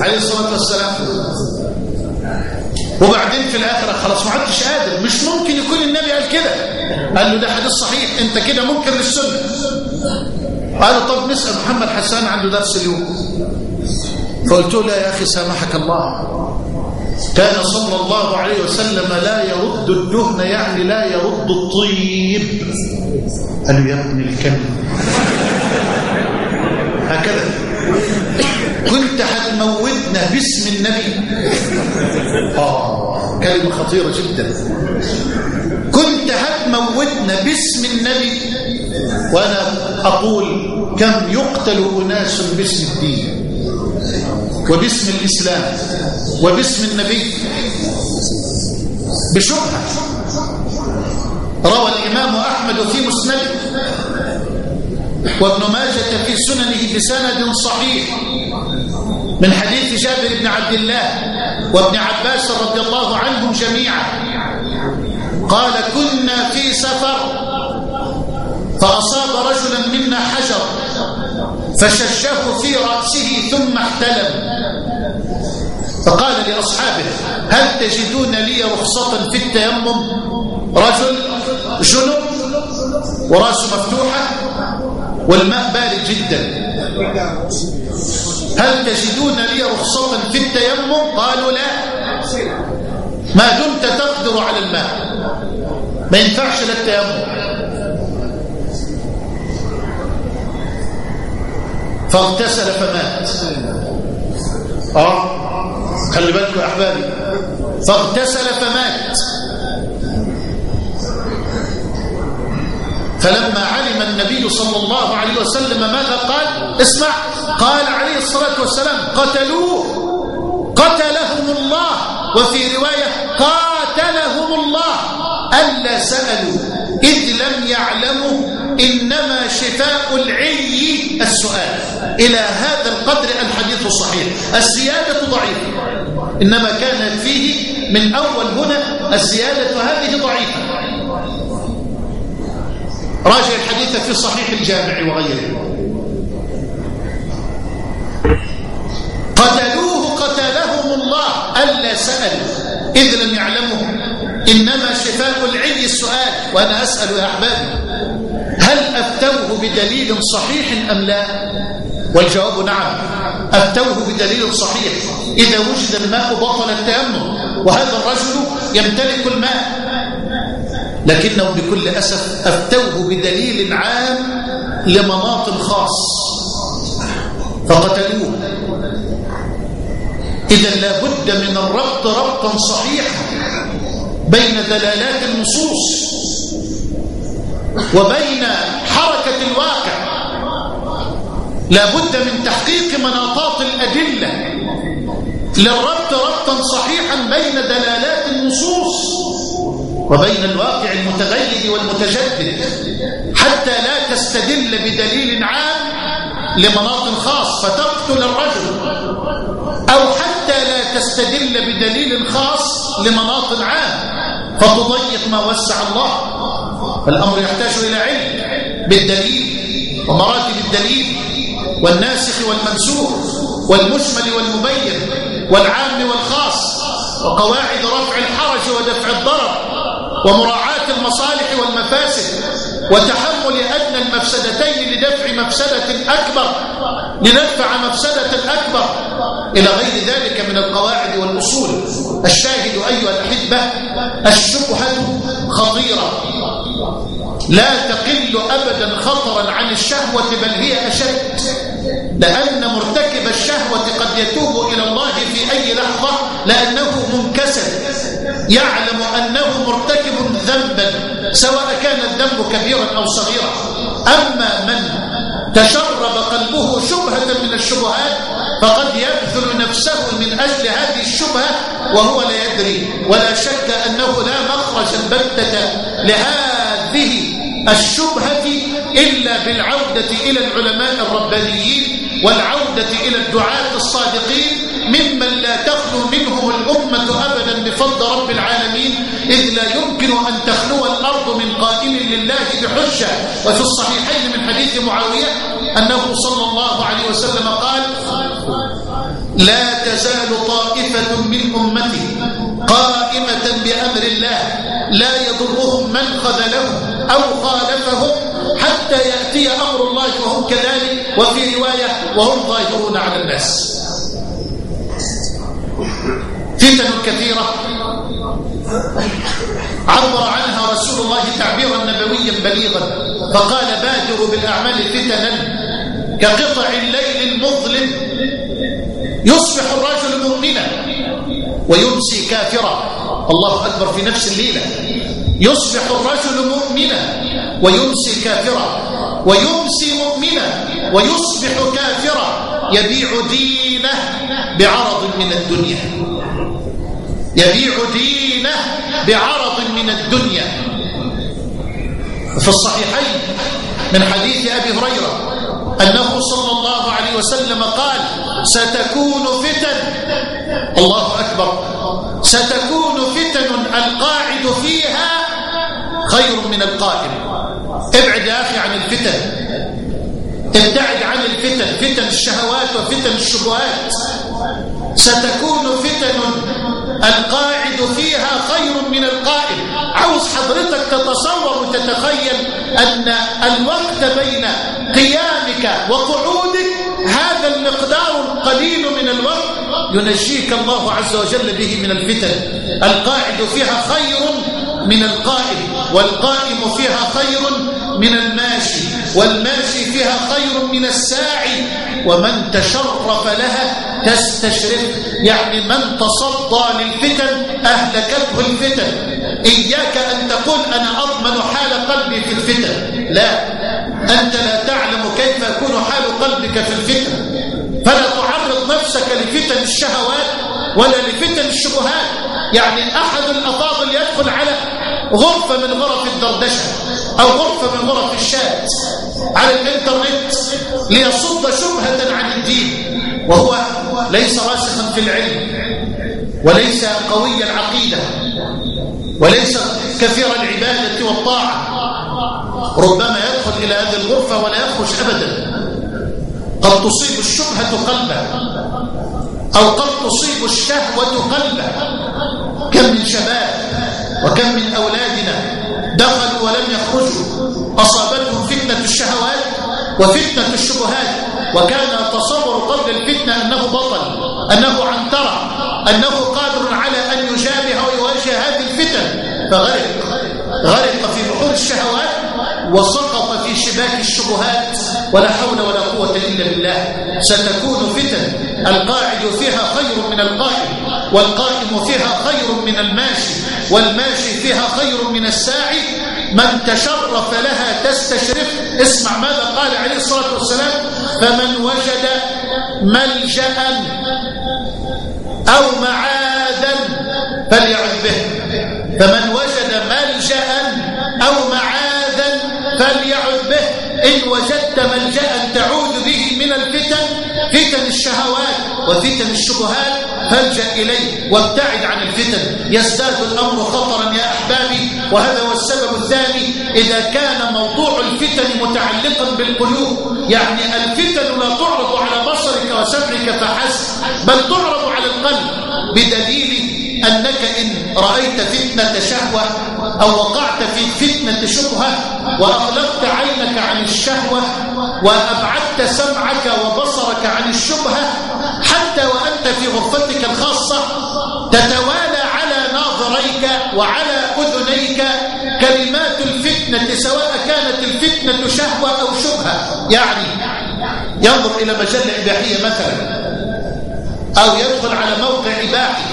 عليه الصلاة والسلام. وبعدين في الآخرة خلاص ما عدتش قادر. مش ممكن يكون النبي قال كده. قال له ده حديث صحيح. انت كده منكر للسنة. قال طب نسأل محمد حسان عنده درس اليوم. فقلت له يا أخي سامحك الله. كان صلى الله عليه وسلم لا يرد الدهن يعني لا يرد الطيب. قال له يا ابن الكلب. هكذا. كنت هتموتنا باسم النبي. آه كلمة خطيرة جدا. كنت هتموتنا باسم النبي. وأنا أقول كم يقتل أناس باسم الدين وباسم الإسلام وباسم النبي. بشبهة. روى الإمام أحمد في مسنده. وابن ماجة في سننه بسند صحيح. من حديث جابر بن عبد الله وابن عباس رضي الله عنهم جميعا. قال كنا في سفر فأصاب رجلا منا حجر فششه في رأسه ثم احتلم. فقال لأصحابه هل تجدون لي رخصة في التيمم؟ رجل جنب وراسه مفتوحة والماء بارد جدا. هل تجدون لي رخصة في التيمم؟ قالوا لا. ما دمت تقدر على الماء. ما ينفعش للتيمم فاغتسل فمات. آه خلي بالكم يا أحبابي. فاغتسل فمات. فلما علم النبي صلى الله عليه وسلم ماذا قال؟ اسمع. قال عليه الصلاة والسلام قتلوه. قتلهم الله. وفي رواية قاتلهم الله. ألا سألوا إذ لم يعلموا إنما شفاء العي السؤال. إلى هذا القدر الحديث الصحيح الزيادة ضعيفة. إنما كانت فيه من أول هنا الزيادة هذه ضعيفة. راجع الحديث في صحيح الجامع وغيره. قتلوه قتلهم الله ألا سألوا إذ لم يعلموا إنما شفاء العي السؤال وأنا أسأل يا أحبابي هل أفتوه بدليل صحيح أم لا؟ والجواب نعم أفتوه بدليل صحيح. إذا وجد الماء بطل التيمم وهذا الرجل يمتلك الماء. لكنه بكل أسف أفتوه بدليل عام لمناط خاص. فقتلوه. إذا لابد من الربط ربطا صحيحا بين دلالات النصوص وبين حركة الواقع. لابد من تحقيق مناطات الأدلة للربط ربطا صحيحا بين دلالات النصوص وبين الواقع المتغير والمتجدد حتى لا تستدل بدليل عام لمناط خاص فتقتل الرجل أو حتى لا تستدل بدليل خاص لمناط عام فتضيق ما وسع الله. فالأمر يحتاج إلى علم بالدليل ومراتب الدليل والناسخ والمنسوخ والمشمل والمبين والعام والخاص وقواعد رفع الحرج ودفع الضرر. ومراعاة المصالح والمفاسد وتحمل أدنى المفسدتين لدفع مفسدة أكبر لندفع مفسدة أكبر. إلى غير ذلك من القواعد والأصول. الشاهد أيها الأحبة الشبهة خطيرة. لا تقل أبدا خطرا عن الشهوة بل هي أشد. لأن مرتكب الشهوة قد يتوب إلى الله في أي لحظة لأنه منكسر. يعلم أنه مرتكب ذنبا سواء كان الذنب كبيرا أو صغيرا. أما من تشرب قلبه شبهة من الشبهات فقد يبذل نفسه من أجل هذه الشبهة وهو لا يدري ولا شك أنه لا مخرج البتة لهذه الشبهة إلا بالعودة إلى العلماء الربانيين والعودة إلى الدعاة الصادقين ممن لا تخلو منهم الأمة أبدا بفضل رب العالمين. يمكن أن تخلو الأرض من قائم لله بحجة. وفي الصحيحين من حديث معاوية أنه صلى الله عليه وسلم قال لا تزال طائفة من أمتي قائمة بأمر الله. لا يضرهم من خذلهم أو خالفهم حتى يأتي أمر الله وهم كذلك. وفي رواية وهم ظاهرون على الناس. فتن كثيرة. عبر عنها رسول الله تعبيرا نبويا بليغا فقال بادروا بالأعمال فتنا كقطع الليل المظلم. يصبح الرجل مؤمنا ويمسي كافرا. الله أكبر في نفس الليلة. يصبح الرجل مؤمنا ويمسي كافرا ويمسي مؤمنا ويصبح كافرا. يبيع دينه بعرض من الدنيا. يبيع دينه بعرض من الدنيا. في الصحيحين من حديث أبي هريرة أنه صلى الله عليه وسلم قال ستكون فتن الله أكبر. ستكون فتن القاعد فيها خير من القائم ابعد يا أخي عن الفتن. ابتعد عن الفتن. فتن الشهوات وفتن الشبهات. ستكون فتن القاعد فيها خير من القائم عاوز حضرتك تتصور وتتخيل أن الوقت بين قيامك وقعودك هذا المقدار القليل من الوقت ينجيك الله عز وجل به من الفتن. القاعد فيها خير من القائم والقائم فيها خير من الماشي والماشي فيها خير من الساعي. ومن تشرف لها تستشرف يعني من تصدى للفتن أهلكته الفتن. إياك أن تقول أنا أضمن حال قلبي في الفتن. لا أنت لا تعلم كيف يكون حال قلبك في الفتن. فلا تعرض نفسك لفتن الشهوات ولا لفتن الشبهات. يعني أحد الأفاضل يدخل على غرفة من غرف الدردشة أو غرفة من غرف الشات على الإنترنت ليصد شبهة عن الدين وهو ليس راسخا في العلم وليس قوي العقيدة وليس كثير العبادة والطاعة. ربما يدخل إلى هذه الغرفة ولا يخرج أبدا. قد تصيب الشبهة قلبه أو قد تصيب الشهوة قلبه كم من شباب وكم من أولادنا دخلوا ولم يخرجوا أصابتهم فتنة الشهوات وفتنة الشبهات وكان تصور قبل الفتنة أنه بطل أنه عنترة أنه قادر على أن يجابه ويواجه هذه الفتن. فغرق غرق في بحور الشهوات وسقط في شباك الشبهات ولا حول ولا قوة إلا بالله. ستكون فتن القاعد فيها خير من القائم والقائم فيها خير من الماشي. والماشي فيها خير من الساعي من تشرف لها تستشرف. اسمع ماذا قال عليه الصلاة والسلام فمن وجد ملجأ أو معاذا فليعذ به. فمن وجد ملجأ أو معاذا فليعذ به. إن وجدت ملجأ تعود وفتن الشبهات فالجأ إليه وابتعد عن الفتن. يزداد الأمر خطرا يا أحبابي وهذا هو السبب الثاني. إذا كان موضوع الفتن متعلقا بالقلوب يعني الفتن لا تعرض على بصرك وسمعك فحسب بل تعرض على القلب بدليل أنك إن رأيت فتنة شهوة أو وقعت في فتنة شبهة وأغلقت عينك عن الشهوة وأبعدت سمعك وبصرك عن الشبهة غرفتك الخاصة تتوالى على ناظريك وعلى أذنيك كلمات الفتنة سواء كانت الفتنة شهوة أو شبهة. يعني ينظر إلى مجلة إباحية مثلا أو يدخل على موقع إباحي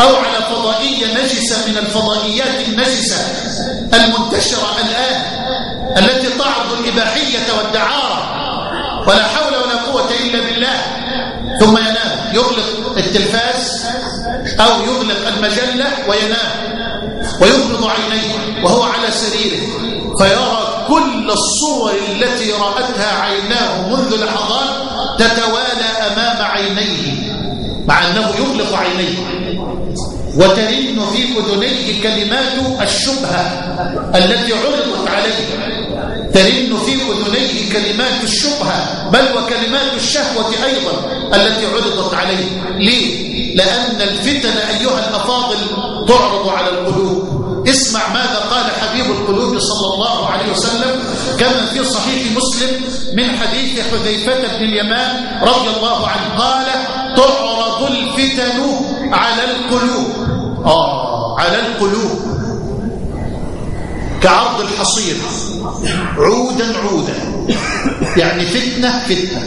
أو على فضائية نجسة من الفضائيات النجسة المنتشرة الآن التي تعرض الإباحية والدعارة. ولا حول ولا قوة إلا بالله. ثم ينام. يغلق التلفاز أو يغلق المجلة وينام. ويغمض عينيه وهو على سريره. فيرى كل الصور التي رأتها عيناه منذ لحظات تتوالى أمام عينيه مع أنه يغلق عينيه. وترن في أذنيه كلمات الشبهة التي عرضت عليه. ترن في أذنيه كلمات الشبهة بل وكلمات الشهوة أيضا التي عرضت عليه. ليه؟ لأن الفتن أيها الأفاضل تعرض على القلوب. اسمع ماذا قال حبيب القلوب صلى الله عليه وسلم كما في صحيح مسلم من حديث حذيفة بن اليمان رضي الله عنه. قال تعرض الفتن على القلوب. آه على القلوب. كعرض الحصير. عودا عودا. يعني فتنة فتنة.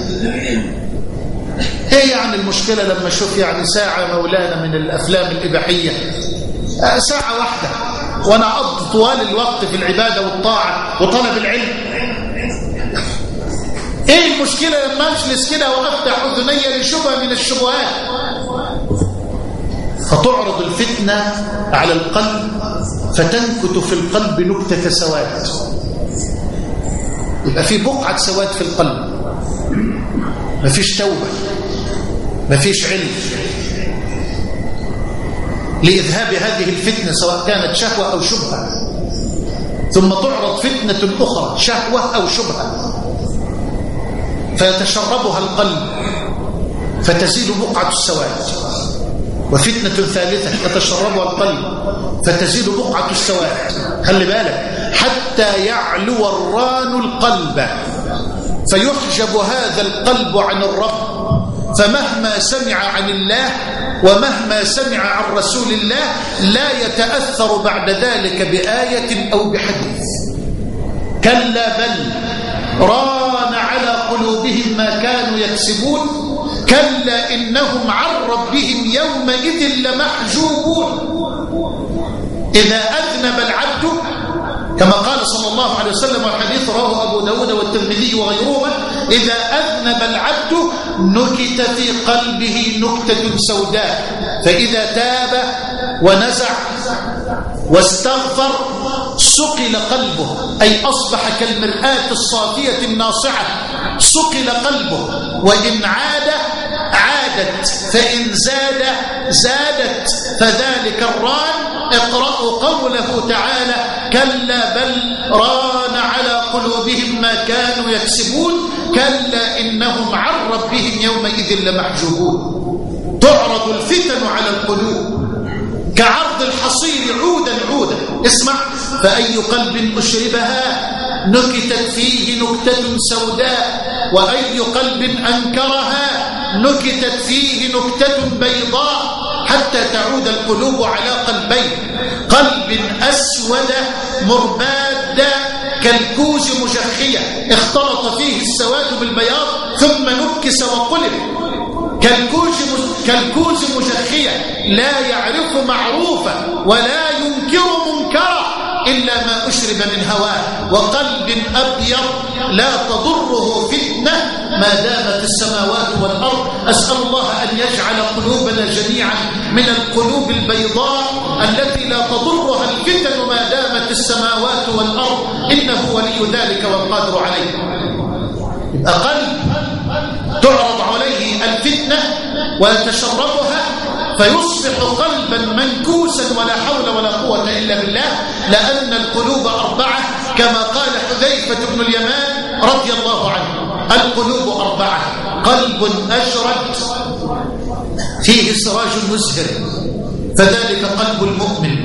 إيه يعني المشكلة لما أشوف يعني ساعة مولانا من الأفلام الإباحية. آه، ساعة واحدة. وأنا أقضي طوال الوقت في العبادة والطاعة وطلب العلم. إيه المشكلة لما أجلس كده وأفتح أذني لشبهة من الشبهات؟ فتعرض الفتنة على القلب. فتنكت في القلب نكتة سواد. يبقى في بقعة سواد في القلب. مفيش توبة. مفيش علم. لإذهاب هذه الفتنة سواء كانت شهوة أو شبهة. ثم تعرض فتنة أخرى شهوة أو شبهة. فيتشربها القلب. فتزيد بقعة السواد. وفتنة ثالثة يتشربها القلب فتزيد بقعة السواد. خلي بالك حتى يعلو الران القلب فيحجب هذا القلب عن الرب. فمهما سمع عن الله ومهما سمع عن رسول الله لا يتأثر بعد ذلك بآية أو بحديث. كلا بل ران على قلوبهم ما كانوا يكسبون كلا إنهم عن ربهم يومئذ لمحجوبون. إذا أذنب العبد كما قال صلى الله عليه وسلم والحديث رواه أبو داود والترمذي وغيرهما إذا أذنب العبد نكت في قلبه نكتة سوداء فإذا تاب ونزع واستغفر سقل قلبه أي أصبح كالمرآة الصافية الناصعة سقل قلبه وإن عاد عادت فإن زاد زادت فذلك الران. اقرأوا قوله تعالى كلا بل ران على قلوبهم ما كانوا يكسبون. كلا إنهم عن ربهم يومئذ لمحجوبون. تعرض الفتن على القلوب. كعرض الحصير عودا عودا. اسمع فأي قلب أشربها؟ نكتت فيه نكتة سوداء وأي قلب أنكرها نكتت فيه نكتة بيضاء حتى تعود القلوب على قلبين قلب أسود مرباد كالكوز مجخيا اختلط فيه السواد بالبياض ثم نكس وقلب. كالكوز كالكوز مجخيا لا يعرف معروفا ولا ينكر منكرا أشرب من هواه وقلب أبيض لا تضره فتنة ما دامت السماوات والأرض. أسأل الله أن يجعل قلوبنا جميعا من القلوب البيضاء التي لا تضرها الفتن ما دامت السماوات والأرض. إنه ولي ذلك والقادر عليه. قلب تعرض عليه الفتنة ويتشربها فيصبح قلبا منكوسا ولا حول ولا قوة إلا بالله لأن القلوب أربعة كما قال حذيفة بن اليمان رضي الله عنه. القلوب أربعة قلب أشرد فيه سراج مزهر فذلك قلب المؤمن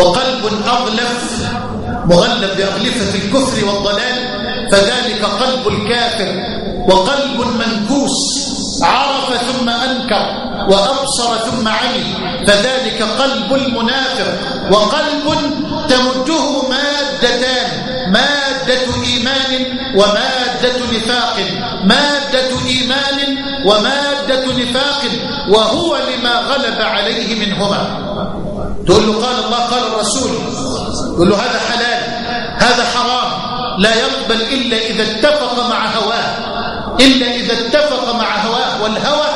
وقلب أغلف مغلب بأغلفة الكفر والضلال فذلك قلب الكافر وقلب منكوس عرف ثم أنكر. وأبصر ثم عمي فذلك قلب المنافق وقلب تمده مادتان مادة إيمان ومادة نفاق مادة إيمان ومادة نفاق وهو لما غلب عليه منهما. تقول له قال الله قال الرسول تقول له هذا حلال هذا حرام لا يقبل إلا إذا اتفق مع هواه إلا إذا اتفق مع هواه والهوى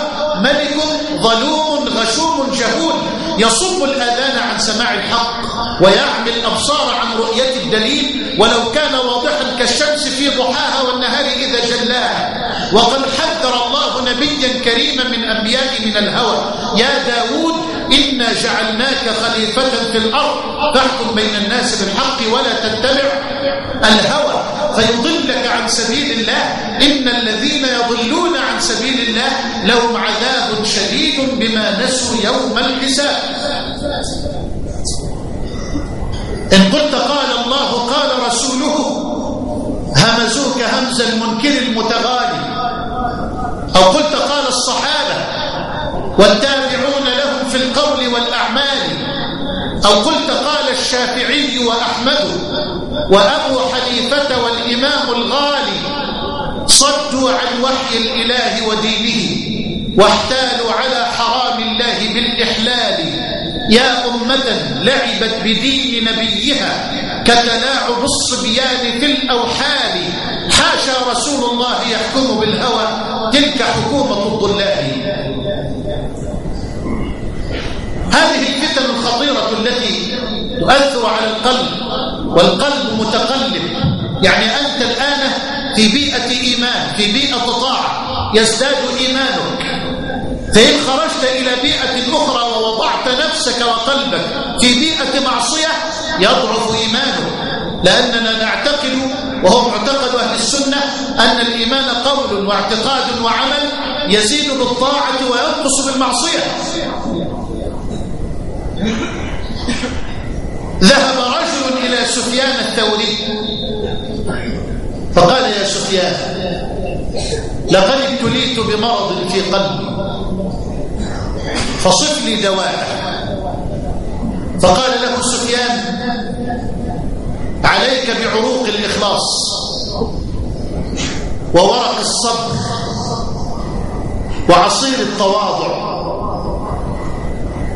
ظلوم غشوم جهول يصب الآذان عن سماع الحق ويعمي الأبصار عن رؤية الدليل ولو كان واضحا كالشمس في ضحاها والنهار إذا جلاها. وقد حذر الله نبيا كريما من أنبياء من الهوى. يا داود إنا جعلناك خليفة في الأرض. فاحكم بين الناس بالحق ولا تتبع الهوى. فيضلك عن سبيل الله. إن الذين يضلون عن سبيل الله لهم عذاب شديد بما نسوا يوم الحساب. إن قلت قال الله قال رسوله همزوك همز المنكر المتغالي. أو قلت قال الصحابة والتابعون لهم في القول والأعمال. أو قلت قال الشافعي وأحمد وأبو حنيفة والإمام الغالي صدوا عن وحي الإله ودينه واحتالوا على حرام الله بالإحلال. يا أمة لعبت بدين نبيها كتلاعب الصبيان في الأوحال. حاشا رسول الله يحكم بالهوى تلك حكومة الضلال. هذه الفتن الخطيرة التي تؤثر على القلب والقلب متقلب. يعني أنت الآن في بيئة إيمان في بيئة طاعة يزداد إيمانك. فإن خرجت إلى بيئة أخرى ووضعت نفسك وقلبك في بيئة معصية يضعف إيمانك. لأننا نعتقد وهو معتقد أهل السنة أن الإيمان قول واعتقاد وعمل يزيد بالطاعة وينقص بالمعصية. ذهب رجل إلى سفيان الثوري فقال يا سفيان لقد ابتليت بمرض في قلبي فصف لي دواء. فقال له سفيان عليك بعروق الإخلاص وورق الصبر وعصير التواضع.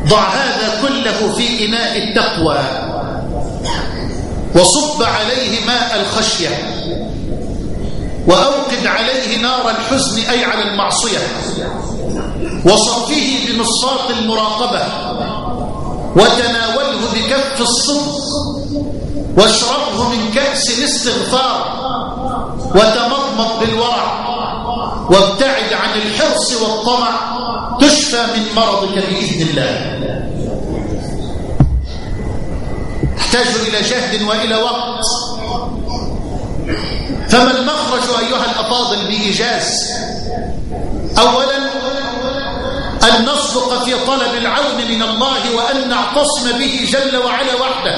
ضع هذا كله في إناء التقوى وصب عليه ماء الخشية وأوقد عليه نار الحزن أي على المعصية وصفه بمصاط المراقبة وتناوله بكف الصدق واشربه من كأس الاستغفار وتمضمض بالورع وابتعد عن الحرص والطمع تشفى من مرضك بإذن الله. تحتاج إلى جهد وإلى وقت. فما المخرج أيها الأفاضل بإيجاز؟ أولا أن نصدق في طلب العون من الله وأن نعتصم به جل وعلا وحده.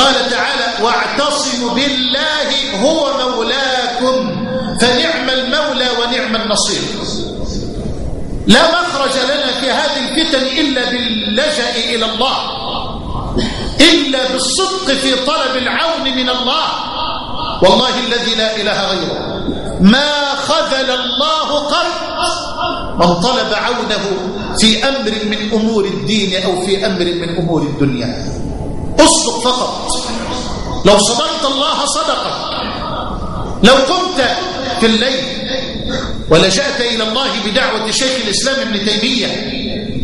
قال تعالى واعتصموا بالله هو مولاكم فنعم المولى ونعم النصير. لا مخرج لنا في هذه الفتن إلا باللجأ إلى الله إلا بالصدق في طلب العون من الله. والله الذي لا إله غيره. ما خذل الله قط من طلب عونه في أمر من أمور الدين أو في أمر من أمور الدنيا. أصدق فقط. لو صدقت الله صدقك. لو قمت في الليل ولجأت إلى الله بدعوة شيخ الإسلام ابن تيمية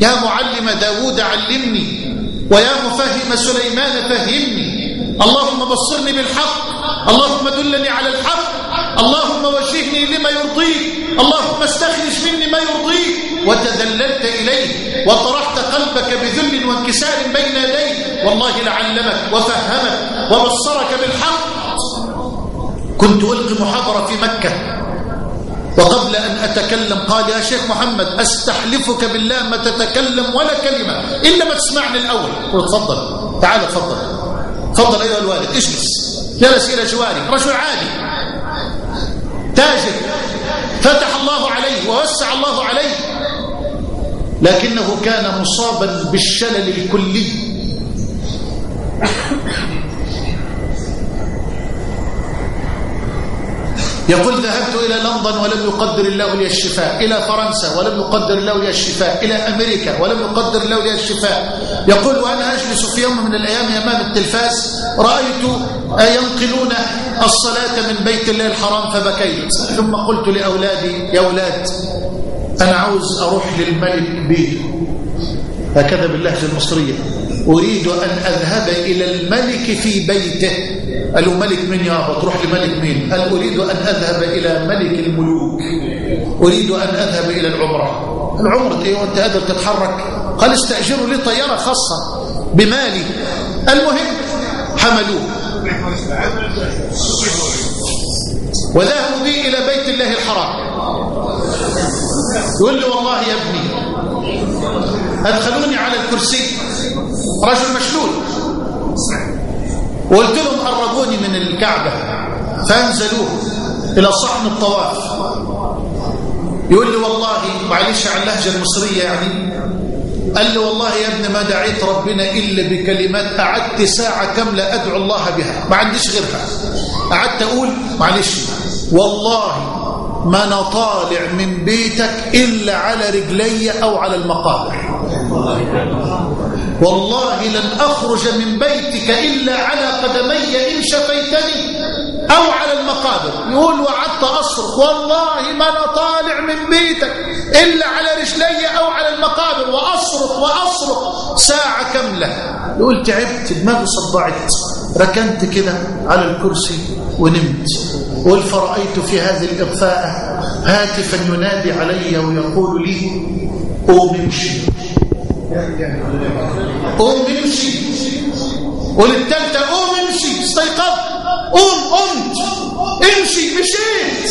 يا معلم داود علمني ويا مفهم سليمان فهمني. اللهم بصرني بالحق اللهم دلني على الحق اللهم وجهني لما يرضيك اللهم استخرج مني ما يرضيك. وتذللت إليه وطرحت قلبك بذل وانكسار بين يديه والله لعلمك وفهمك وبصرك بالحق. كنت ألقي محاضرة في مكة. وقبل أن أتكلم قال يا شيخ محمد أستحلفك بالله ما تتكلم ولا كلمة إلا ما تسمعني الأول. قلت تفضل. تعال تفضل. تفضل أيها الوالد اجلس. جلس إلى جواري. رجل عادي. تاجر. فتح الله عليه ووسع الله عليه. لكنه كان مصابا بالشلل الكلي. يقول ذهبت إلى لندن ولم يقدر الله لي الشفاء إلى فرنسا ولم يقدر الله لي الشفاء إلى أمريكا ولم يقدر الله لي الشفاء. يقول وأنا أجلس في يوم من الأيام أمام التلفاز رأيت ينقلون الصلاة من بيت الله الحرام فبكيت ثم قلت لأولادي يا أولاد أنا عاوز أروح للملك بيه هكذا باللهجة المصرية. أريد أن أذهب إلى الملك في بيته. قالوا ملك من يابا تروح لملك مين؟ قال أريد أن أذهب إلى ملك الملوك. أريد أن أذهب إلى العمرة. العمرة إيه؟ وأنت قادر تتحرك. قال استأجروا لي طيارة خاصة بمالي. المهم حملوه. وذهبوا بي إلى يقول لي والله يا ابني أدخلوني على الكرسي. رجل مشلول. وقلت لهم قربوني من الكعبة. فأنزلوه إلى صحن الطواف. يقول لي والله معلش على اللهجة المصرية يعني. قال لي والله يا ابني ما دعيت ربنا إلا بكلمات قعدت ساعة كاملة أدعو الله بها. ما عنديش غيرها. قعدت أقول معلش والله ما أنا طالع من بيتك إلا على رجلي أو على المقابر. والله لن أخرج من بيتك إلا على قدمي إن شفيتني أو على المقابر. يقول وعدت أصرخ والله ما أنا طالع من بيتك إلا على رجلي أو على المقابر. وأصرخ وأصرخ. ساعة كاملة يقول تعبت دماغي صدعت. ركنت كده على الكرسي ونمت. قل فرأيت في هذه الإغفاء هاتفا ينادي علي ويقول لي قوم امشي قوم امشي وللتالتة قوم امشي استيقظ. قوم قمت. امشي. مشيت.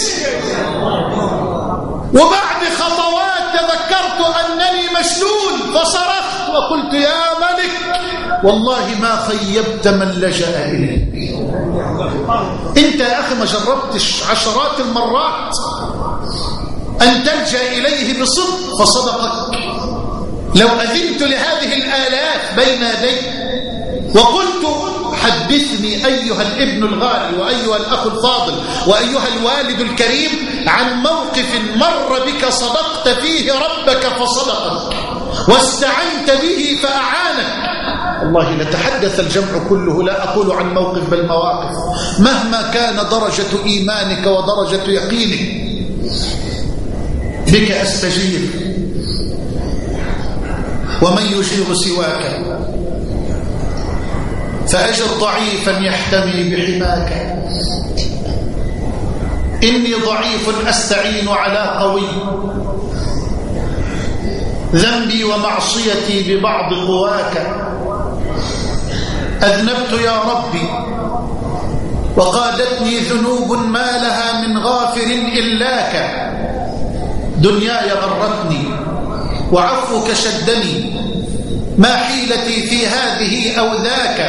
وبعد خطوات تذكرت أنني مشلول فصرخت وقلت يا ملك. والله ما خيبت من لجأ إليك أنت يا أخي ما جربتش عشرات المرات أن تلجأ إليه بصدق فصدقك. لو أذنت لهذه الآلاف بين يدي وقلت حدثني أيها الابن الغالي وأيها الأخ الفاضل وأيها الوالد الكريم عن موقف مر بك صدقت فيه ربك فصدقك واستعنت به فأعانك. والله لتحدث الجمع كله لا أقول عن موقف بل مواقف. مهما كان درجة إيمانك ودرجة يقينك بك أستجير ومن يجير سواك فأجر ضعيفا يحتمي بحماك. إني ضعيف أستعين على قوي. ذنبي ومعصيتي ببعض قواك. أذنبت يا ربي وقادتني ذنوب ما لها من غافر إلاك. دنياي غرتني وعفوك شدني. ما حيلتي في هذه أو ذاك.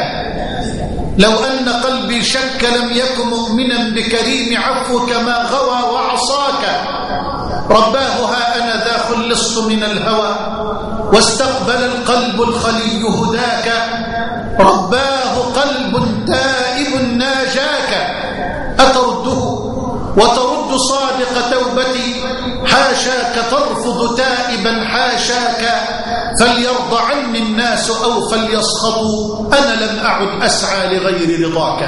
لو أن قلبي شك لم يكن مؤمنا بكريم عفوك ما غوى وعصاك. رباه ها أنا ذا خلصت من الهوى واستقبل القلب الخلي هداك. رباه قلب تائب ناجاك. أترده وترد صادق توبتي. حاشاك ترفض تائبا حاشاك. فليرضى عني الناس أو فليسخطوا. أنا لم أعد أسعى لغير رضاك.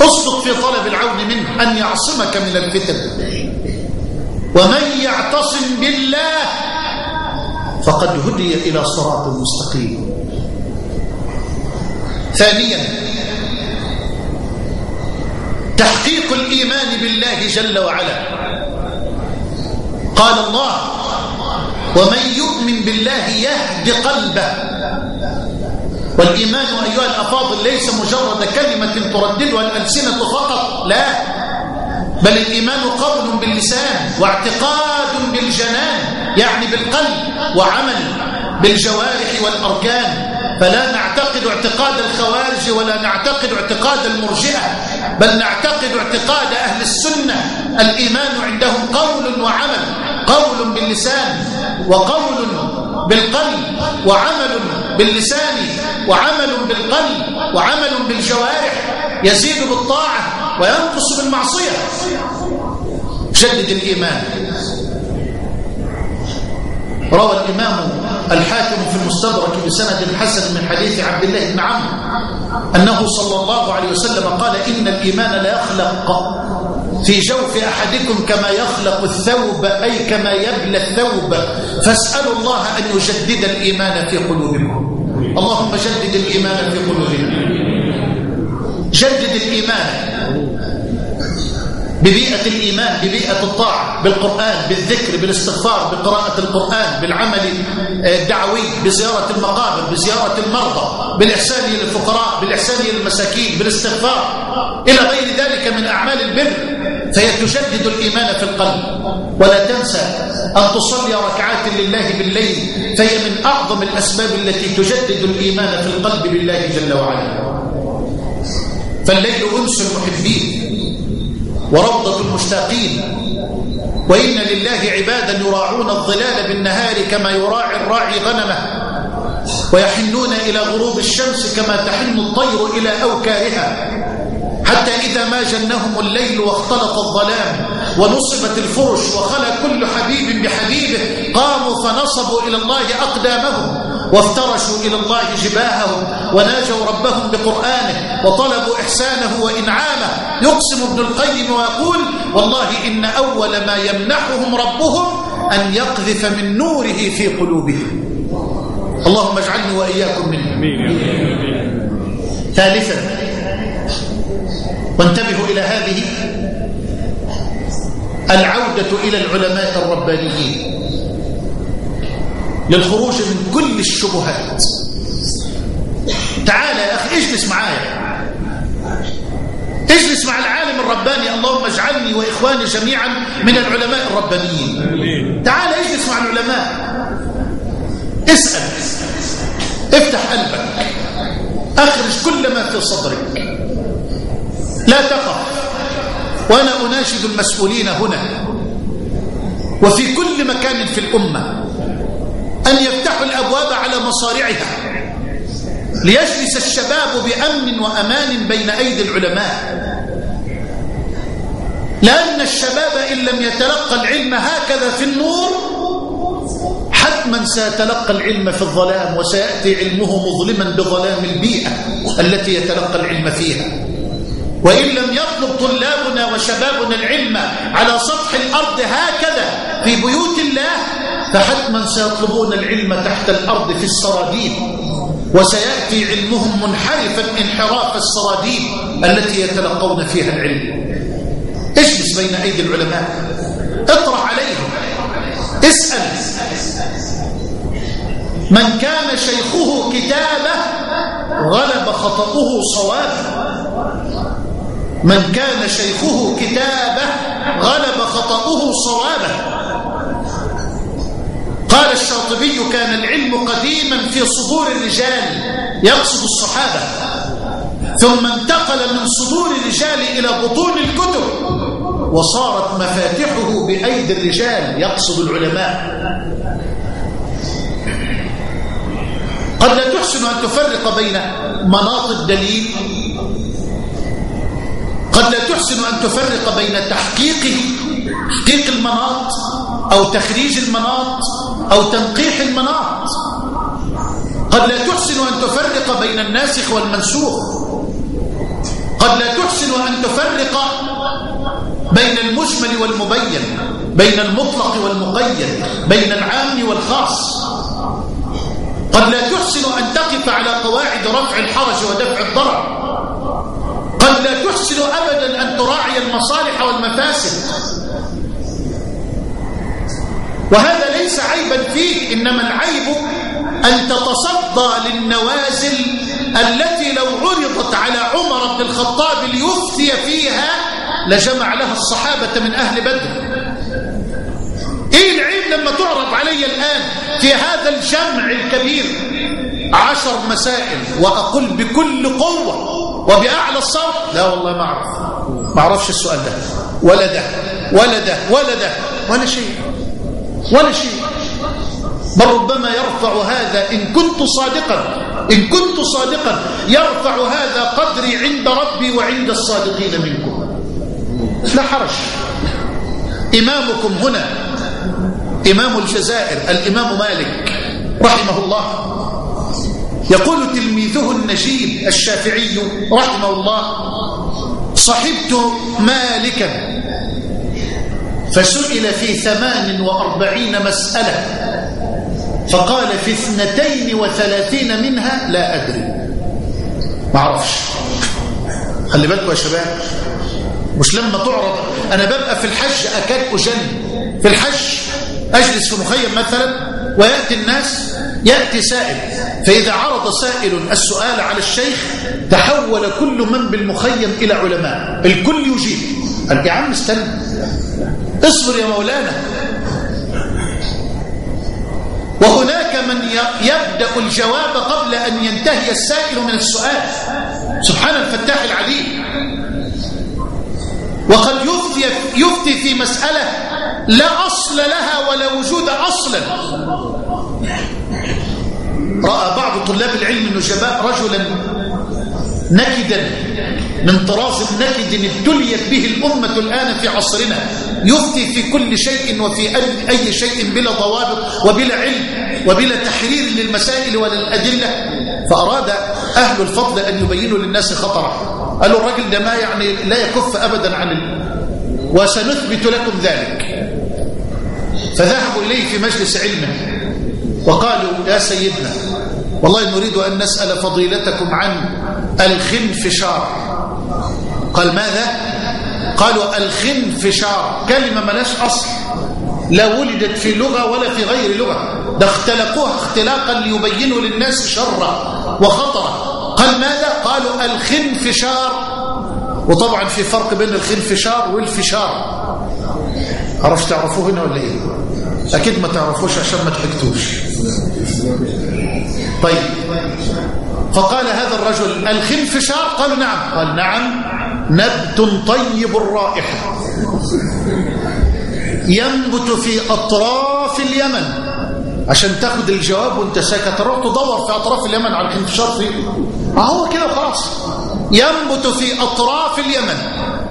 أصدق في طلب العون منه أن يعصمك من الفتن. ومن يعتصم بالله فقد هدي إلى صراط مستقيم. ثانيا تحقيق الإيمان بالله جل وعلا. قال الله ومن يؤمن بالله يهد قلبه. والإيمان أيها الأفاضل ليس مجرد كلمة ترددها الألسنة فقط لا. بل الإيمان قول باللسان واعتقاد بالجنان يعني بالقلب وعمل بالجوارح والأركان. فلا نعتقد اعتقاد الخوارج ولا نعتقد اعتقاد المرجئة بل نعتقد اعتقاد أهل السنة. الإيمان عندهم قول وعمل قول باللسان وقول بالقلب وعمل باللسان وعمل بالقلب وعمل بالجوارح. يزيد بالطاعة وينقص بالمعصية. جدد الإيمان. روى الإمام الحاكم في المستدرك بسند حسن من حديث عبد الله بن عمرو أنه صلى الله عليه وسلم قال إن الإيمان لا يخلق في جوف أحدكم كما يخلق الثوب أي كما يبلى الثوب. فاسألوا الله أن يجدد الإيمان في قلوبكم. اللهم جدد الإيمان في قلوبنا. جدد الإيمان. ببيئة الإيمان ببيئة الطاعة بالقرآن بالذكر بالاستغفار بقراءة القرآن بالعمل الدعوي بزيارة المقابر بزيارة المرضى بالإحسان إلى الفقراء بالإحسان إلى المساكين بالاستغفار. إلى غير ذلك من أعمال البر فهي تجدد الإيمان في القلب. ولا تنسى أن تصلي ركعات لله بالليل فهي من أعظم الأسباب التي تجدد الإيمان في القلب بالله جل وعلا. فالليل أنس المحبين وروضة المشتاقين وإن لله عبادا يراعون الظلال بالنهار كما يراعي الراعي غنمه ويحنون إلى غروب الشمس كما تحن الطير إلى أوكارها حتى إذا ما جنهم الليل واختلط الظلام ونصبت الفرش وخلى كل حبيب بحبيبه قاموا فنصبوا إلى الله أقدامهم وافترشوا إلى الله جباههم وناجوا ربهم بقرآنه وطلبوا إحسانه وإنعامه. يقسم ابن القيم ويقول والله إن أول ما يمنحهم ربهم أن يقذف من نوره في قلوبهم. اللهم اجعلني وإياكم منهم. ثالثا وانتبهوا إلى هذه العودة إلى العلماء الربانيين. للخروج من كل الشبهات. تعال يا أخي اجلس معايا. اجلس مع العالم الرباني. اللهم اجعلني وإخواني جميعا من العلماء الربانيين. تعال اجلس مع العلماء. اسأل. افتح قلبك. أخرج كل ما في صدرك. لا تقف. وأنا أناشد المسؤولين هنا. وفي كل مكان في الأمة. أن يفتحوا الأبواب على مصارعها. ليجلس الشباب بأمن وأمان بين أيدي العلماء. لأن الشباب إن لم يتلقى العلم هكذا في النور حتما سيتلقى العلم في الظلام وسيأتي علمه مظلما بظلام البيئة التي يتلقى العلم فيها. وإن لم يطلب طلابنا وشبابنا العلم على سطح الأرض هكذا في بيوت الله فحتما سيطلبون العلم تحت الأرض في السراديب وسيأتي علمهم منحرفا انحراف السراديب التي يتلقون فيها العلم. اجلس بين أيدي العلماء؟ اطرح عليهم. اسأل. من كان شيخه كتابة غلب خطأه صوابه من كان شيخه كتابة غلب خطأه صوابه قال الشاطبي كان العلم قديما في صدور الرجال يقصد الصحابة. ثم انتقل من صدور الرجال إلى بطون الكتب وصارت مفاتحه بأيدي الرجال يقصد العلماء. قد لا تحسن أن تفرق بين مناط الدليل قد لا تحسن أن تفرق بين تحقيقه تحقيق المناط أو تخريج المناط أو تنقيح المناط. قد لا تحسن أن تفرق بين الناسخ والمنسوخ. قد لا تحسن أن تفرق بين المجمل والمبين بين المطلق والمقيد بين العام والخاص. قد لا تحسن أن تقف على قواعد رفع الحرج ودفع الضرر. قد لا تحسن أبدا أن تراعي المصالح والمفاسد. وهذا ليس عيبا فيه إنما العيب أن تتصدى للنوازل التي لو عرضت على عمر بن الخطاب ليفتي فيها لجمع لها الصحابة من أهل بدر. إيه العيب لما تعرض علي الآن في هذا الجمع الكبير؟ عشر مسائل وأقول بكل قوة وبأعلى الصوت. لا والله ما أعرف ما أعرفش السؤال ده. ولا ده ولا ده ولا ده ولا شيء. ولا شيء بل ربما يرفع هذا إن كنت صادقا. إن كنت صادقا. يرفع هذا قدري عند ربي وعند الصادقين منكم. لا حرج. إمامكم هنا. إمام الجزائر الإمام مالك رحمه الله. يقول تلميذه النجيب الشافعي رحمه الله صحبت مالكا فسئل في ثمان وأربعين مسألة. فقال في اثنتين وثلاثين منها لا أدري. ما أعرفش. خلي بالكم يا شباب. مش لما تعرض. أنا ببقى في الحج أكاد أجن. في الحج أجلس في مخيم مثلا ويأتي الناس يأتي سائل. فإذا عرض سائل السؤال على الشيخ تحول كل من بالمخيم إلى علماء. الكل يجيب. قال يا عم استنى. اصبر يا مولانا. وهناك من يبدأ الجواب قبل أن ينتهي السائل من السؤال. سبحان الفتاح العليم. وقد يفتي, يفتي في مسألة لا أصل لها ولا وجود أصلا. رأى بعض طلاب العلم النجباء رجلا نكدا من طراز نكد ابتليت به الأمة الآن في عصرنا. يفتي في كل شيء وفي أي شيء بلا ضوابط وبلا علم وبلا تحرير للمسائل ولا الأدلة فأراد أهل الفضل أن يبينوا للناس خطره. قالوا الرجل ده ما يعني لا يكف أبدا عن ال... وسنثبت لكم ذلك. فذهبوا إليه في مجلس علمه. وقالوا يا سيدنا والله نريد أن نسأل فضيلتكم عن الخنفشار. قال ماذا؟ قالوا الخنفشار كلمة ملاش أصل. لا ولدت في لغة ولا في غير لغة. ده اختلقوها اختلاقا ليبينوا للناس شرا وخطرا. قال ماذا؟ قالوا الخنفشار وطبعا في فرق بين الخنفشار والفشار. عرفت تعرفوه هنا ولا إيه؟ أكيد ما تعرفوش عشان ما تحكتوش. طيب. فقال هذا الرجل الخنفشار قالوا نعم. قال نعم. نبت طيب الرائحة. ينبت في أطراف اليمن. عشان تاخد الجواب وانت ساكت روح تدور في أطراف اليمن على الخنفشار فيه هو كده خلاص ينبت في أطراف اليمن.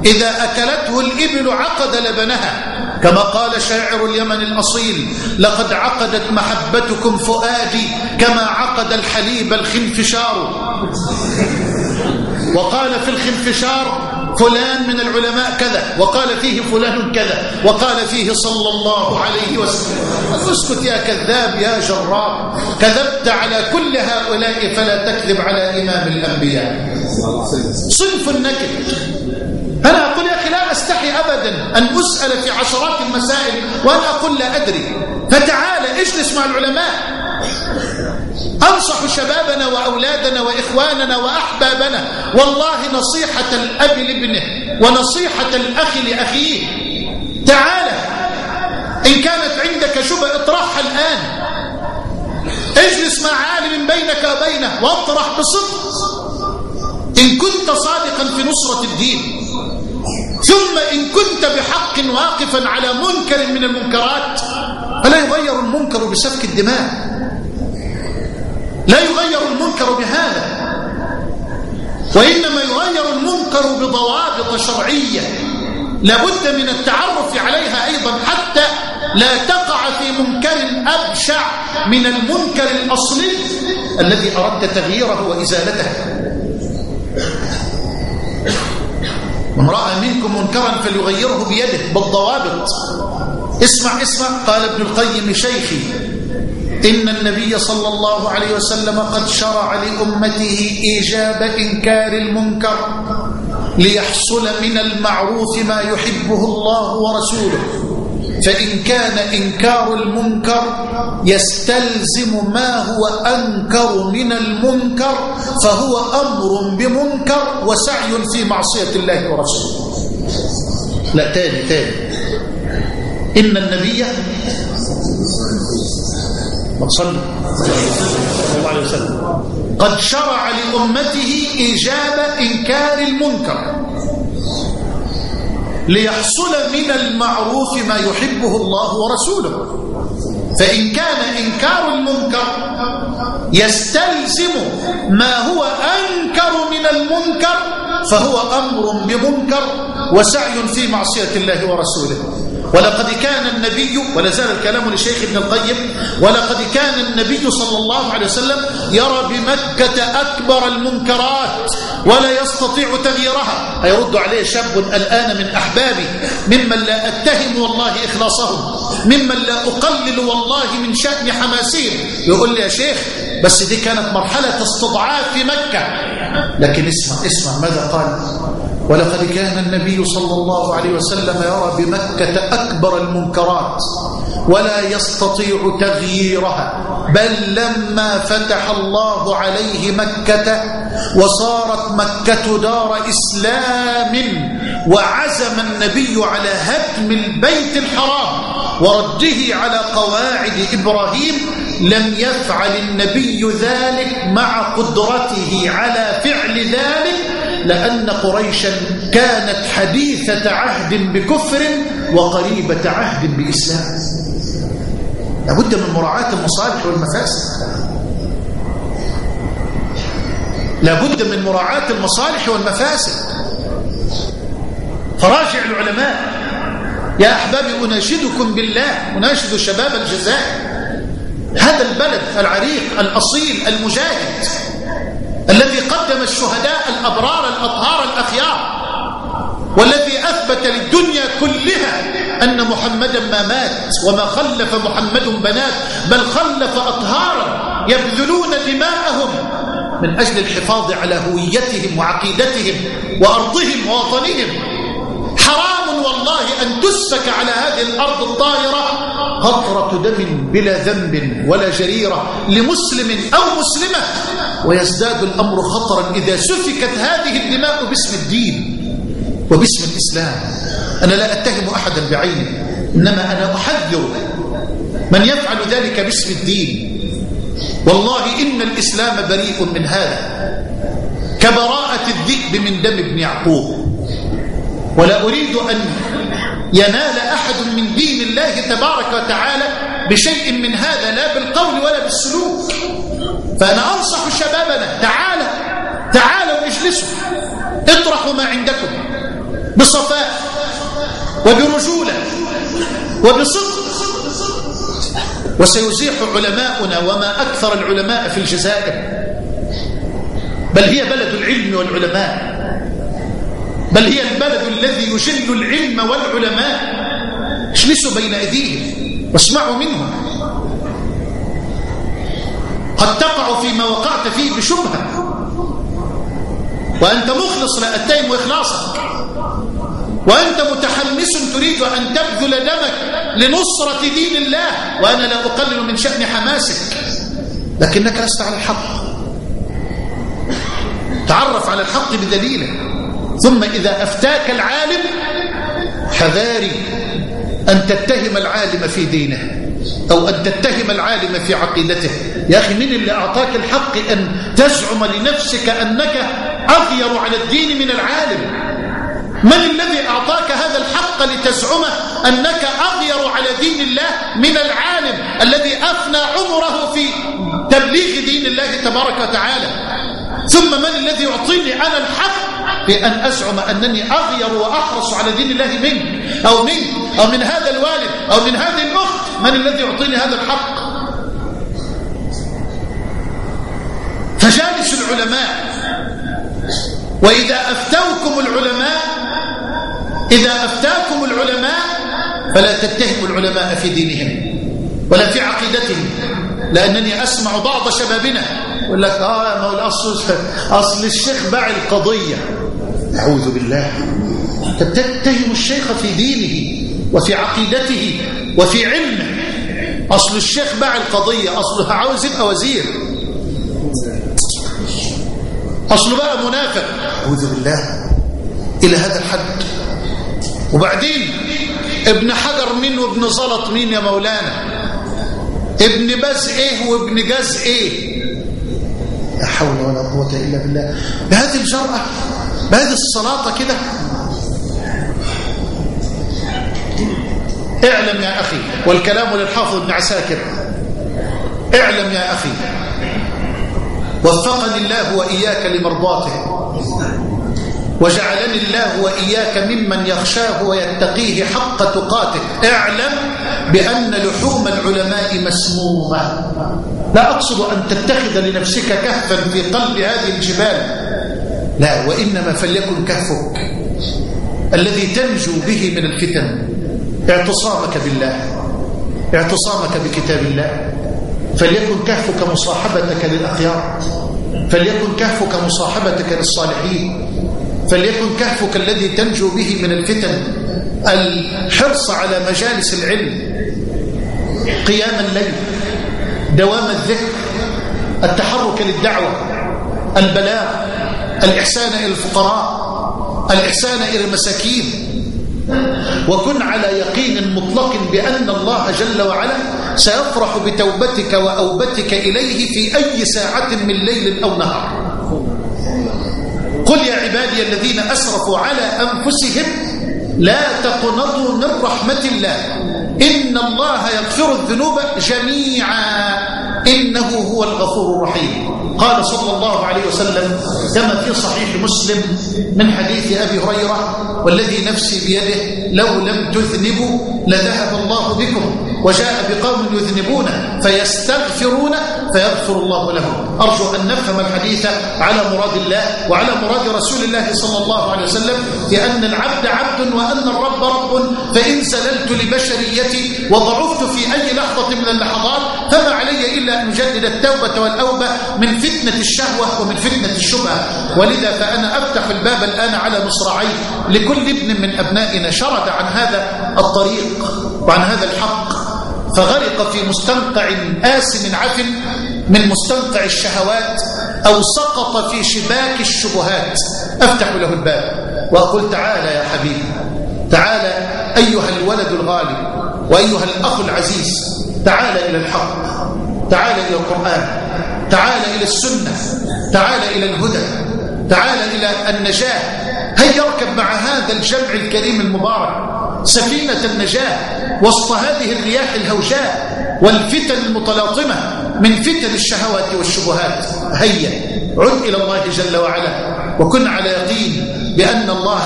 إذا أكلته الإبل عقد لبنها. كما قال شاعر اليمن الأصيل لقد عقدت محبتكم فؤادي كما عقد الحليب الخنفشار. وقال في الخنفشار فلان من العلماء كذا وقال فيه فلان كذا وقال فيه صلى الله عليه وسلم. أسكت يا كذاب يا جراب كذبت على كل هؤلاء فلا تكذب على إمام الأنبياء. صنف النكد. أنا أقول يا أخي لا أستحي أبدا أن أسأل في عشرات المسائل وأنا أقول لا أدري. فتعال اجلس مع العلماء. أنصح شبابنا وأولادنا وإخواننا وأحبابنا. والله نصيحة الأب لابنه ونصيحة الأخ لأخيه. تعال إن كانت عندك شبه اطرحها الآن. اجلس مع عالم بينك وبينه واطرح بصدق. إن كنت صادقا في نصرة الدين. ثم إن كنت بحق واقفا على منكر من المنكرات فلا يغير المنكر بسفك الدماء. لا يغير المنكر بهذا. وإنما يغير المنكر بضوابط شرعية. لابد من التعرف عليها أيضا حتى لا تقع في منكر أبشع من المنكر الأصلي الذي أردت تغييره وإزالته. من رأى منكم منكرا فليغيره بيده. بالضوابط. اسمع اسمع قال ابن القيم شيخي إن النبي صلى الله عليه وسلم قد شرع لأمته إيجاب إنكار المنكر ليحصل من المعروف ما يحبه الله ورسوله. فإن كان إنكار المنكر يستلزم ما هو أنكر من المنكر فهو أمر بمنكر وسعي في معصية الله ورسوله. لا تاني تاني. إن النبي صلى الله عليه وسلم. قد شرع لأمته إيجاب إنكار المنكر ليحصل من المعروف ما يحبه الله ورسوله. فإن كان إنكار المنكر يستلزم ما هو أنكر من المنكر فهو أمر بمنكر وسعي في معصية الله ورسوله. ولقد كان النبي ولا زال الكلام لشيخ ابن القيم ولقد كان النبي صلى الله عليه وسلم يرى بمكة أكبر المنكرات ولا يستطيع تغييرها. هيرد عليه شاب الآن من أحبابي ممن لا أتهم والله إخلاصهم ممن لا أقلل والله من شأن حماسهم. يقول لي يا شيخ بس دي كانت مرحلة استضعاف في مكة. لكن اسمع اسمع ماذا قال. ولقد كان النبي صلى الله عليه وسلم يرى بمكة أكبر المنكرات ولا يستطيع تغييرها بل لما فتح الله عليه مكة وصارت مكة دار إسلام وعزم النبي على هدم البيت الحرام ورده على قواعد إبراهيم لم يفعل النبي ذلك مع قدرته على فعل ذلك لأن قريشا كانت حديثة عهد بكفر وقريبة عهد بإسلام. لابد من مراعاة المصالح والمفاسد. لابد من مراعاة المصالح والمفاسد. فراجع العلماء. يا أحبابي أناشدكم بالله. أناشد شباب الجزائر. هذا البلد العريق الأصيل المجاهد. الذي قدم الشهداء الأبرار الأطهار الأخيار والذي أثبت للدنيا كلها أن محمدا ما مات وما خلف محمد بنات بل خلف أطهارا يبذلون دماءهم من أجل الحفاظ على هويتهم وعقيدتهم وأرضهم ووطنهم. حرام والله أن تسفك على هذه الأرض الطاهرة قطرة دم بلا ذنب ولا جريرة لمسلم أو مسلمة. ويزداد الأمر خطرا إذا سفكت هذه الدماء باسم الدين وباسم الإسلام. أنا لا أتهم أحدا بعينه إنما أنا أحذر من يفعل ذلك باسم الدين. والله إن الإسلام بريء من هذا. كبراءة الذئب من دم ابن يعقوب. ولا أريد أن ينال أحد من دين الله تبارك وتعالى بشيء من هذا لا بالقول ولا بالسلوك. فأنا أنصح شبابنا تعالى تعالوا اجلسوا اطرحوا ما عندكم بصفاء وبرجولة وبصدق. وسيزيح علماؤنا وما أكثر العلماء في الجزائر. بل هي بلد العلم والعلماء. بل هي البلد الذي يجل العلم والعلماء. اجلسوا بين أيديهم واسمعوا منهم. قد تقع فيما وقعت فيه بشبهة. وأنت مخلص لا أتهم إخلاصك. وأنت متحمس تريد أن تبذل دمك لنصرة دين الله. وأنا لا أقلل من شأن حماسك. لكنك لست على الحق. تعرف على الحق بدليله ثم إذا أفتاك العالم حذاري أن تتهم العالم في دينه أو أن تتهم العالم في عقيدته. يا أخي من اللي أعطاك الحق أن تزعم لنفسك أنك أغير على الدين من العالم؟ من الذي أعطاك هذا الحق لتزعمه أنك أغير على دين الله من العالم الذي أفنى عمره في تبليغ دين الله تبارك وتعالى؟ ثم من الذي يعطيني أنا الحق بأن أزعم أنني أغير وأحرص على دين الله منك أو منك أو من هذا الوالد أو من هذه الأخت. من الذي يعطيني هذا الحق؟ فجالس العلماء وإذا أفتوكم العلماء إذا أفتاكم العلماء فلا تتهموا العلماء في دينهم ولا في عقيدتهم. لأنني أسمع بعض شبابنا يقول لك آه ما هو الأصل أصل الشيخ باع القضية. أعوذ بالله. تتهم الشيخ في دينه وفي عقيدته وفي علمه. أصل الشيخ باع القضية أصله عاوز يبقى وزير. أصله بقى منافق. أعوذ بالله. إلى هذا الحد. وبعدين ابن حجر مين وابن زلط مين يا مولانا؟ ابن باز إيه وابن جاز إيه لا حول ولا قوة إلا بالله. بهذه الجرأة بهذه الصلاة كده. اعلم يا أخي والكلام للحافظ ابن عساكر. اعلم يا أخي. وفقني الله وإياك لمرضاته. وجعلني الله وإياك ممن يخشاه ويتقيه حق تقاته. اعلم بأن لحوم العلماء مسمومة. لا أقصد أن تتخذ لنفسك كهفا في قلب هذه الجبال. لا وإنما فليكن كهفك الذي تنجو به من الفتن. اعتصامك بالله. اعتصامك بكتاب الله. فليكن كهفك مصاحبتك للأخيار. فليكن كهفك مصاحبتك للصالحين. فليكن كهفك الذي تنجو به من الفتن الحرص على مجالس العلم. قيام الليل دوام الذكر التحرك للدعوة البلاغ الإحسان إلى الفقراء الإحسان إلى المساكين. وكن على يقين مطلق بأن الله جل وعلا سيفرح بتوبتك وأوبتك إليه في أي ساعة من ليل أو نهار. قل يا عبادي الذين أسرفوا على أنفسهم لا تقنطوا من رحمة الله. إن الله يغفر الذنوب جميعا. إنه هو الغفور الرحيم. قال صلى الله عليه وسلم كما في صحيح مسلم من حديث أبي هريرة والذي نفسي بيده لو لم تذنبوا لذهب الله بكم وجاء بقوم يذنبون فيستغفرون فيغفر الله لهم. أرجو أن نفهم الحديث على مراد الله وعلى مراد رسول الله صلى الله عليه وسلم لأن العبد عبد وأن الرب رب. فإن زللت لبشريتي وضعفت في أي لحظة من اللحظات فما علي إلا أن أجدد التوبة والأوبة من فتنة الشهوة ومن فتنة الشبهة. ولذا فأنا أفتح الباب الآن على مصراعي لكل ابن من أبنائنا شرد عن هذا الطريق وعن هذا الحق. فغرق في مستنقع آسن عفن من مستنقع الشهوات أو سقط في شباك الشبهات. أفتح له الباب وأقول تعالى يا حبيبي تعالى أيها الولد الغالي وأيها الأخ العزيز تعالى إلى الحق تعالى إلى القرآن تعالى إلى السنة تعالى إلى الهدى تعالى إلى النجاة. هيا اركب مع هذا الجمع الكريم المبارك سفينة النجاة وسط هذه الرياح الهوجاء. والفتن المتلاطمة من فتن الشهوات والشبهات. هيا عد إلى الله جل وعلا وكن على يقين بأن الله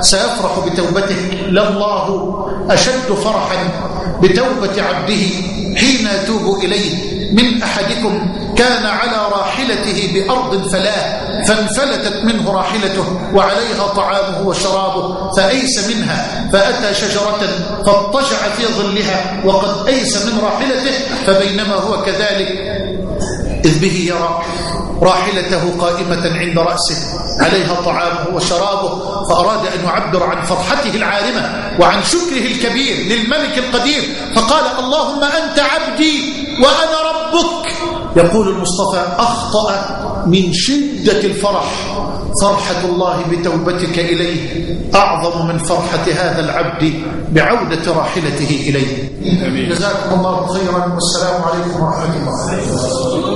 سيفرح بتوبتك لله أشد فرحا بتوبة عبده حين يتوب إليه. من أحدكم كان على راحلته بأرض فلاه فانفلتت منه راحلته وعليها طعامه وشرابه فأيس منها فأتى شجرة فاضطجع في ظلها وقد أيس من راحلته فبينما هو كذلك إذ به يرى راحلته قائمة عند رأسه عليها طعامه وشرابه فأراد أن يعبر عن فرحته العارمة وعن شكره الكبير للملك القدير فقال اللهم أنت عبدي وأنا ربك. يقول المصطفى أخطأ من شدة الفرح. فرحة الله بتوبتك إليه. أعظم من فرحة هذا العبد بعودة راحلته إليه. جزاكم الله خيرا. والسلام عليكم ورحمة الله.